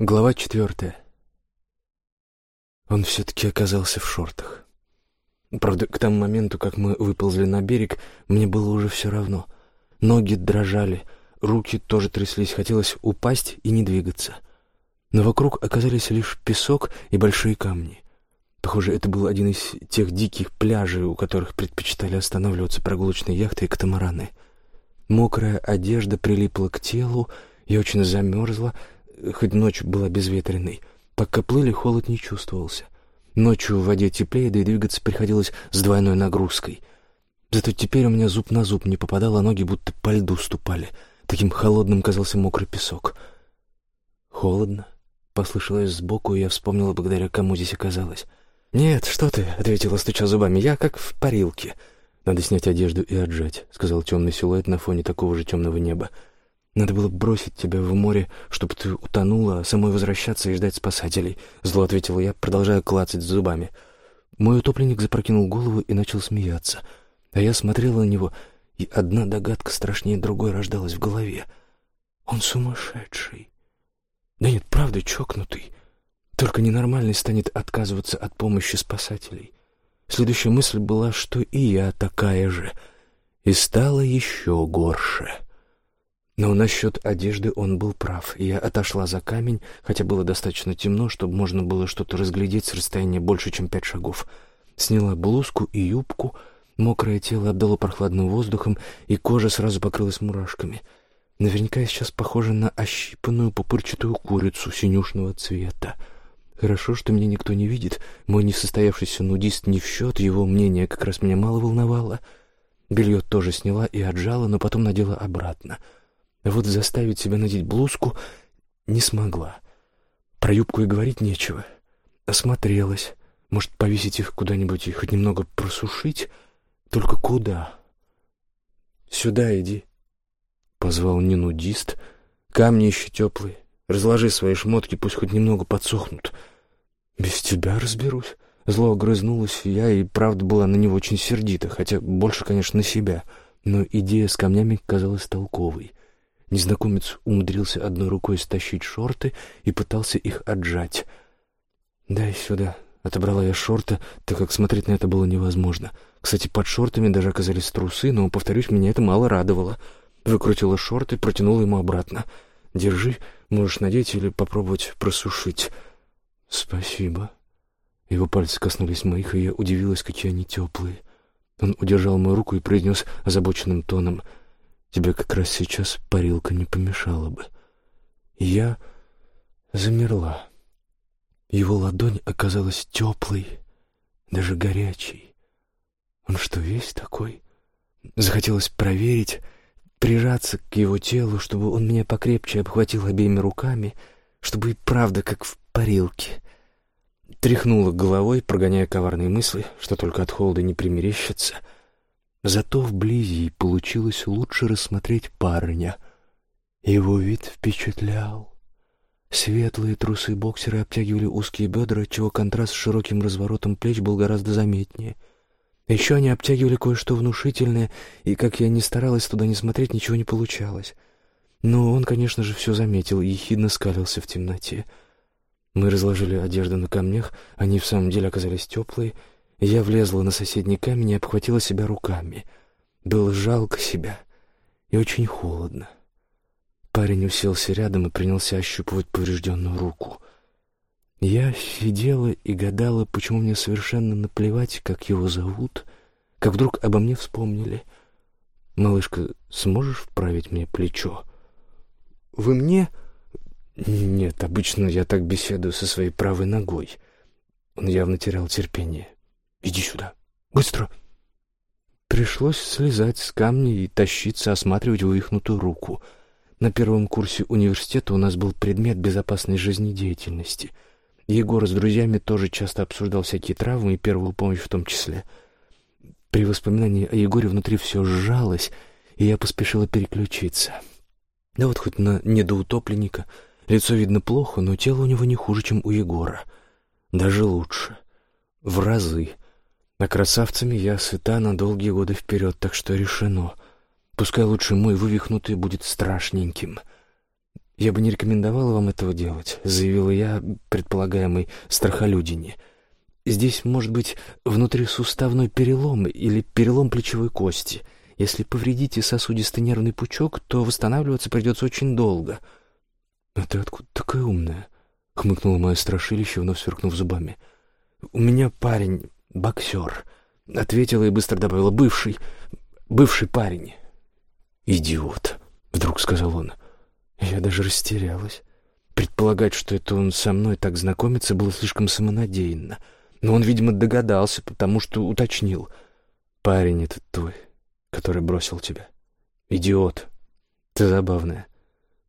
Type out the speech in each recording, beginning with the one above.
Глава четвертая. Он все-таки оказался в шортах. Правда, к тому моменту, как мы выползли на берег, мне было уже все равно. Ноги дрожали, руки тоже тряслись, хотелось упасть и не двигаться. Но вокруг оказались лишь песок и большие камни. Похоже, это был один из тех диких пляжей, у которых предпочитали останавливаться прогулочные яхты и катамараны. Мокрая одежда прилипла к телу, я очень замерзла, хоть ночь была безветренной. Пока плыли, холод не чувствовался. Ночью в воде теплее, да и двигаться приходилось с двойной нагрузкой. Зато теперь у меня зуб на зуб не попадал, а ноги будто по льду ступали. Таким холодным казался мокрый песок. «Холодно?» — послышалось сбоку, и я вспомнила, благодаря кому здесь оказалось. «Нет, что ты?» — ответила, стуча зубами. «Я как в парилке». «Надо снять одежду и отжать», — сказал темный силуэт на фоне такого же темного неба. Надо было бросить тебя в море, чтобы ты утонула, а самой возвращаться и ждать спасателей. Зло ответила я, продолжая клацать зубами. Мой утопленник запрокинул голову и начал смеяться. А я смотрела на него, и одна догадка страшнее другой рождалась в голове. Он сумасшедший. Да нет, правда, чокнутый. Только ненормальный станет отказываться от помощи спасателей. Следующая мысль была, что и я такая же. И стало еще горше. Но насчет одежды он был прав, и я отошла за камень, хотя было достаточно темно, чтобы можно было что-то разглядеть с расстояния больше, чем пять шагов. Сняла блузку и юбку, мокрое тело обдало прохладным воздухом, и кожа сразу покрылась мурашками. Наверняка я сейчас похожа на ощипанную пупырчатую курицу синюшного цвета. Хорошо, что меня никто не видит, мой несостоявшийся нудист не в счет, его мнение как раз меня мало волновало. Белье тоже сняла и отжала, но потом надела обратно — а вот заставить себя надеть блузку не смогла. Про юбку и говорить нечего. Осмотрелась. Может, повесить их куда-нибудь и хоть немного просушить? Только куда? «Сюда иди», — позвал не нудист. «Камни еще теплые. Разложи свои шмотки, пусть хоть немного подсохнут. Без тебя разберусь». Зло огрызнулась, я и правда была на него очень сердита, хотя больше, конечно, на себя. Но идея с камнями казалась толковой — Незнакомец умудрился одной рукой стащить шорты и пытался их отжать. «Дай сюда», — отобрала я шорты, так как смотреть на это было невозможно. Кстати, под шортами даже оказались трусы, но, повторюсь, меня это мало радовало. Выкрутила шорты, протянула ему обратно. «Держи, можешь надеть или попробовать просушить». «Спасибо». Его пальцы коснулись моих, и я удивилась, какие они теплые. Он удержал мою руку и произнес озабоченным тоном — Тебе как раз сейчас парилка не помешала бы. Я замерла. Его ладонь оказалась теплой, даже горячей. Он что, весь такой? Захотелось проверить, прижаться к его телу, чтобы он меня покрепче обхватил обеими руками, чтобы и правда как в парилке. Тряхнула головой, прогоняя коварные мысли, что только от холода не примерещится — Зато вблизи получилось лучше рассмотреть парня. Его вид впечатлял. Светлые трусы боксера обтягивали узкие бедра, отчего контраст с широким разворотом плеч был гораздо заметнее. Еще они обтягивали кое-что внушительное, и, как я ни старалась туда не смотреть, ничего не получалось. Но он, конечно же, все заметил и ехидно скалился в темноте. Мы разложили одежду на камнях, они в самом деле оказались теплые — я влезла на соседний камень и обхватила себя руками. Было жалко себя и очень холодно. Парень уселся рядом и принялся ощупывать поврежденную руку. Я сидела и гадала, почему мне совершенно наплевать, как его зовут, как вдруг обо мне вспомнили. «Малышка, сможешь вправить мне плечо?» «Вы мне?» «Нет, обычно я так беседую со своей правой ногой». Он явно терял терпение. Иди сюда. Быстро!» Пришлось слезать с камня и тащиться, осматривать вывихнутую руку. На первом курсе университета у нас был предмет безопасной жизнедеятельности. Егор с друзьями тоже часто обсуждал всякие травмы и первую помощь в том числе. При воспоминании о Егоре внутри все сжалось, и я поспешила переключиться. Да вот хоть на недоутопленника. Лицо видно плохо, но тело у него не хуже, чем у Егора. Даже лучше. В разы. А красавцами я сыта на долгие годы вперед, так что решено. Пускай лучше мой вывихнутый будет страшненьким. «Я бы не рекомендовала вам этого делать», — заявила я предполагаемой страхолюдине. «Здесь может быть внутрисуставной перелом или перелом плечевой кости. Если повредите сосудистый нервный пучок, то восстанавливаться придется очень долго». «А ты откуда такая умная?» — хмыкнуло мое страшилище, вновь сверкнув зубами. «У меня парень, боксер», — ответила и быстро добавила, «бывший, бывший парень». «Идиот», — вдруг сказал он. Я даже растерялась. Предполагать, что это он со мной так знакомится, было слишком самонадеянно. Но он, видимо, догадался, потому что уточнил. «Парень этот твой, который бросил тебя. Идиот. Ты забавная.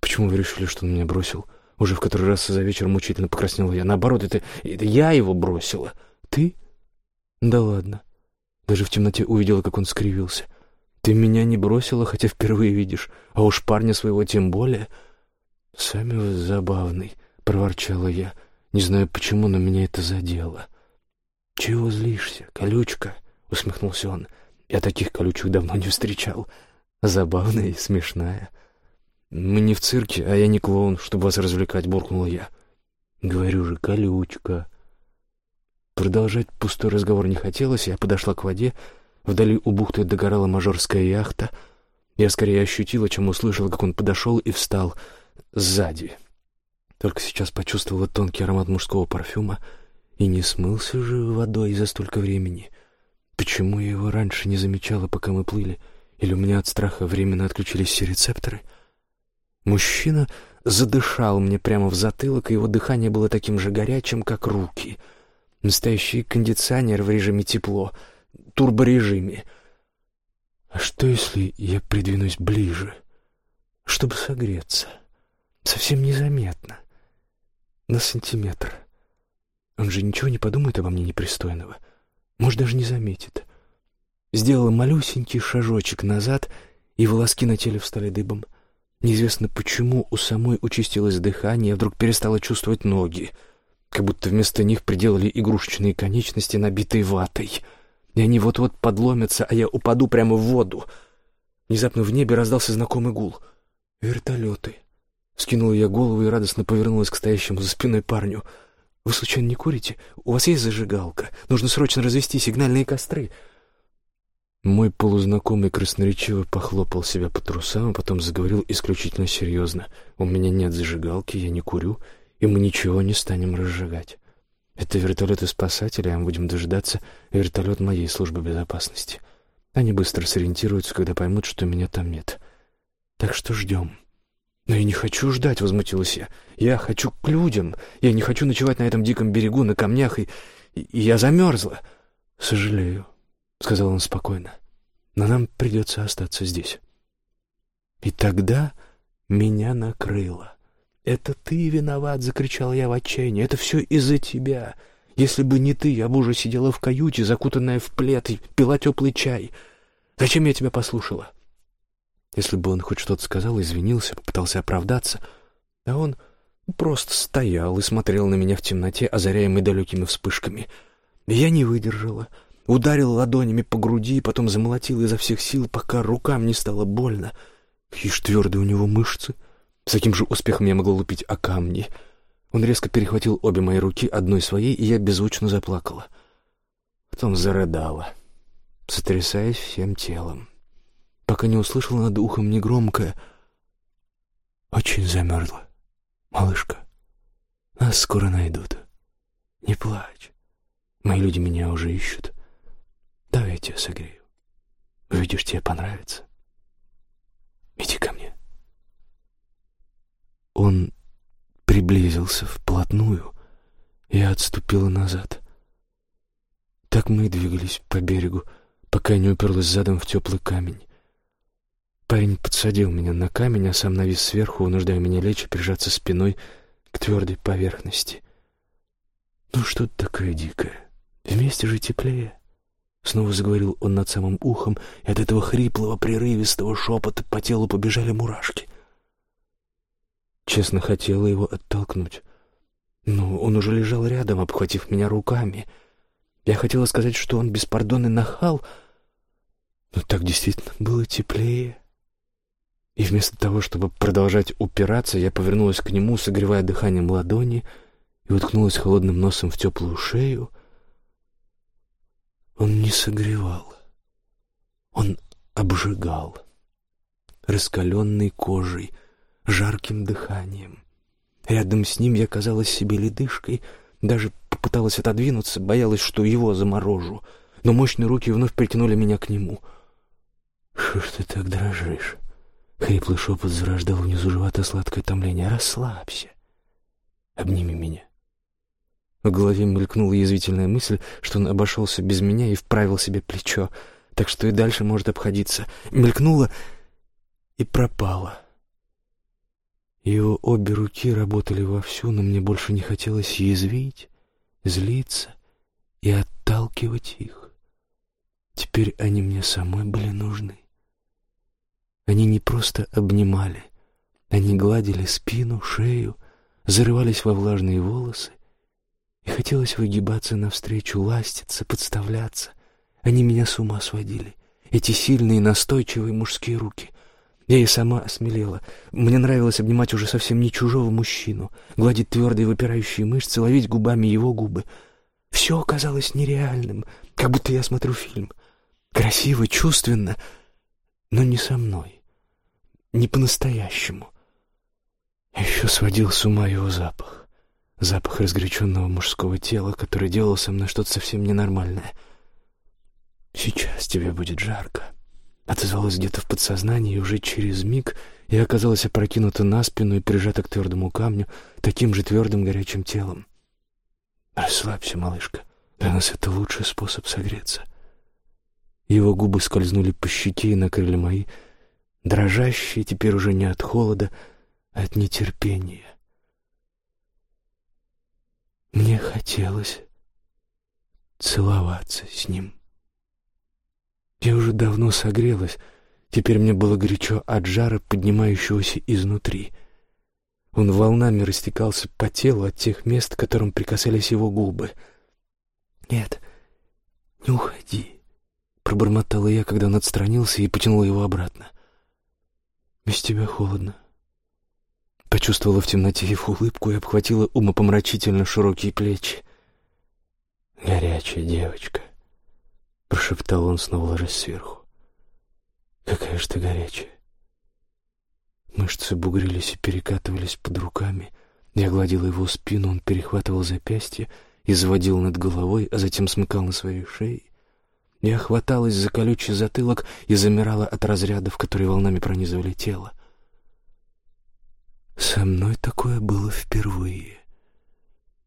Почему вы решили, что он меня бросил? Уже в который раз за вечер мучительно покраснела я. Наоборот, это, это я его бросила. Ты? Да ладно. Даже в темноте увидела, как он скривился. Ты меня не бросила, хотя впервые видишь, а уж парня своего тем более. Сами вы забавный, проворчала я. Не знаю почему, но меня это задело. Чего злишься, колючка? усмехнулся он. Я таких колючек давно не встречал. Забавная и смешная. Мы не в цирке, а я не клоун, чтобы вас развлекать, буркнула я. Говорю же, колючка. Продолжать пустой разговор не хотелось, я подошла к воде, Вдали у бухты догорала мажорская яхта. Я скорее ощутила, чем услышала, как он подошел и встал сзади. Только сейчас почувствовала тонкий аромат мужского парфюма и не смылся же водой за столько времени. Почему я его раньше не замечала, пока мы плыли? Или у меня от страха временно отключились все рецепторы? Мужчина задышал мне прямо в затылок, и его дыхание было таким же горячим, как руки. Настоящий кондиционер в режиме тепло — турборежиме. А что, если я придвинусь ближе, чтобы согреться? Совсем незаметно. На сантиметр. Он же ничего не подумает обо мне непристойного. Может, даже не заметит. Сделала малюсенький шажочек назад, и волоски на теле встали дыбом. Неизвестно почему у самой участилось дыхание, вдруг перестала чувствовать ноги, как будто вместо них приделали игрушечные конечности, набитые ватой — и они вот-вот подломятся, а я упаду прямо в воду. Внезапно в небе раздался знакомый гул. «Вертолеты!» Скинула я голову и радостно повернулась к стоящему за спиной парню. «Вы случайно не курите? У вас есть зажигалка? Нужно срочно развести сигнальные костры!» Мой полузнакомый красноречиво похлопал себя по трусам, а потом заговорил исключительно серьезно. «У меня нет зажигалки, я не курю, и мы ничего не станем разжигать. Это вертолеты спасателей, а мы будем дожидаться вертолет моей службы безопасности. Они быстро сориентируются, когда поймут, что меня там нет. Так что ждем. Но я не хочу ждать, возмутилась я. Я хочу к людям. Я не хочу ночевать на этом диком берегу, на камнях, и, и я замерзла. Сожалею, сказал он спокойно. Но нам придется остаться здесь. И тогда меня накрыло. «Это ты виноват!» — закричал я в отчаянии. «Это все из-за тебя! Если бы не ты, я бы уже сидела в каюте, закутанная в плед, и пила теплый чай. Зачем я тебя послушала?» Если бы он хоть что-то сказал, извинился, попытался оправдаться, а он просто стоял и смотрел на меня в темноте, озаряемый далекими вспышками. Я не выдержала, ударил ладонями по груди, потом замолотил изо всех сил, пока рукам не стало больно. Ишь, твердые у него мышцы — с таким же успехом я могла лупить о камни. Он резко перехватил обе мои руки, одной своей, и я беззвучно заплакала. Потом зарыдала, сотрясаясь всем телом, пока не услышала над ухом негромкое «Очень замерзла, малышка. Нас скоро найдут. Не плачь. Мои люди меня уже ищут. Давай я тебя согрею. Увидишь, тебе понравится. Иди ко мне». Он приблизился вплотную, я отступила назад. Так мы и двигались по берегу, пока я не уперлась задом в теплый камень. Парень подсадил меня на камень, а сам навис сверху, вынуждая меня лечь и прижаться спиной к твердой поверхности. «Ну что ты такая дикая? Вместе же теплее!» Снова заговорил он над самым ухом, и от этого хриплого, прерывистого шепота по телу побежали мурашки. Честно хотела его оттолкнуть. Но он уже лежал рядом, обхватив меня руками. Я хотела сказать, что он беспардонный нахал, но так действительно было теплее. И вместо того, чтобы продолжать упираться, я повернулась к нему, согревая дыханием ладони, и уткнулась холодным носом в теплую шею. Он не согревал. Он обжигал. Раскаленной кожей, жарким дыханием. Рядом с ним я казалась себе ледышкой, даже попыталась отодвинуться, боялась, что его заморожу. Но мощные руки вновь притянули меня к нему. «Что ж ты так дрожишь?» Хриплый шепот зарождал внизу живота сладкое томление. «Расслабься. Обними меня». В голове мелькнула язвительная мысль, что он обошелся без меня и вправил себе плечо, так что и дальше может обходиться. Мелькнула и пропала. Его обе руки работали вовсю, но мне больше не хотелось язвить, злиться и отталкивать их. Теперь они мне самой были нужны. Они не просто обнимали, они гладили спину, шею, зарывались во влажные волосы, и хотелось выгибаться навстречу, ластиться, подставляться. Они меня с ума сводили, эти сильные, настойчивые мужские руки. Я и сама осмелела. Мне нравилось обнимать уже совсем не чужого мужчину, гладить твердые выпирающие мышцы, ловить губами его губы. Все оказалось нереальным, как будто я смотрю фильм. Красиво, чувственно, но не со мной, не по-настоящему. Еще сводил с ума его запах. Запах разгоряченного мужского тела, который делал со мной что-то совсем ненормальное. «Сейчас тебе будет жарко», Отозвалась где-то в подсознании, и уже через миг я оказалась опрокинута на спину и прижата к твердому камню, таким же твердым горячим телом. «Расслабься, малышка, для нас это лучший способ согреться». Его губы скользнули по щеке и накрыли мои, дрожащие теперь уже не от холода, а от нетерпения. Мне хотелось целоваться с ним. Я уже давно согрелась, теперь мне было горячо от жара, поднимающегося изнутри. Он волнами растекался по телу от тех мест, к которым прикасались его губы. «Нет, не уходи», — пробормотала я, когда он отстранился и потянул его обратно. «Без тебя холодно». Почувствовала в темноте его улыбку и обхватила умопомрачительно широкие плечи. «Горячая девочка» прошептал он, снова ложась сверху. «Какая же ты горячая!» Мышцы бугрились и перекатывались под руками. Я гладила его спину, он перехватывал запястье и заводил над головой, а затем смыкал на своей шее. Я хваталась за колючий затылок и замирала от разрядов, которые волнами пронизывали тело. Со мной такое было впервые.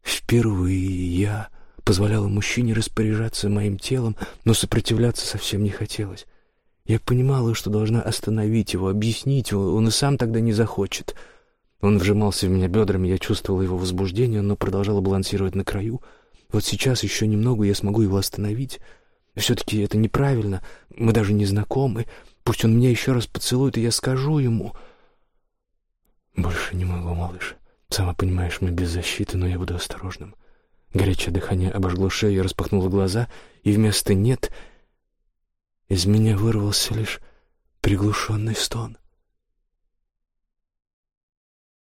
Впервые я позволяла мужчине распоряжаться моим телом, но сопротивляться совсем не хотелось. Я понимала, что должна остановить его, объяснить, он и сам тогда не захочет. Он вжимался в меня бедрами, я чувствовала его возбуждение, но продолжала балансировать на краю. Вот сейчас еще немного, я смогу его остановить. Все-таки это неправильно, мы даже не знакомы. Пусть он меня еще раз поцелует, и я скажу ему... Больше не могу, малыш. Сама понимаешь, мы без защиты, но я буду осторожным. Горячее дыхание обожгло шею, я распахнула глаза, и вместо «нет» из меня вырвался лишь приглушенный стон —